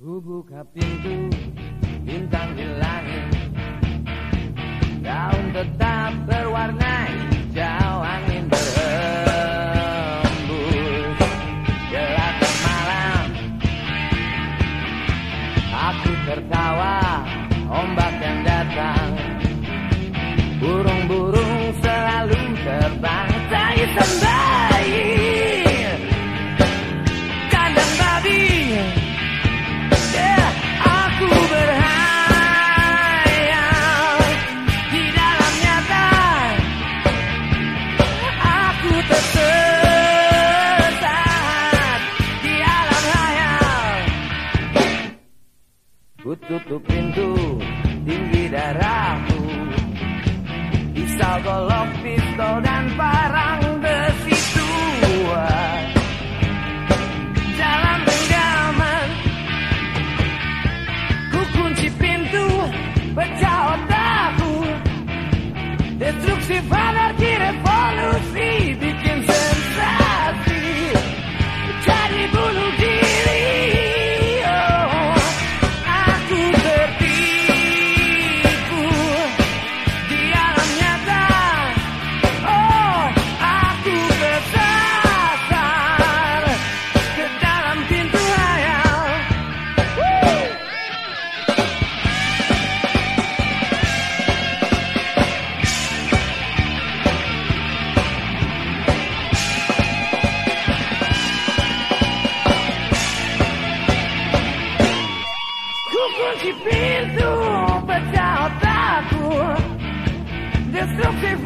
Ku buka pintu bintang di langit. Daun tetap berwarna hijau Angin berhembus Gelap malam. Aku tertawa Ombak yang datang. Burung-burung selalu terbang. Hitam tutup pintu tinggi darahku. Pisau golok pistol dan parang besi tua. Jalan genggaman Ku kunci pintu Pecah otakku Destruksi anarki Ku kunci pintu pecah otakku Destruktif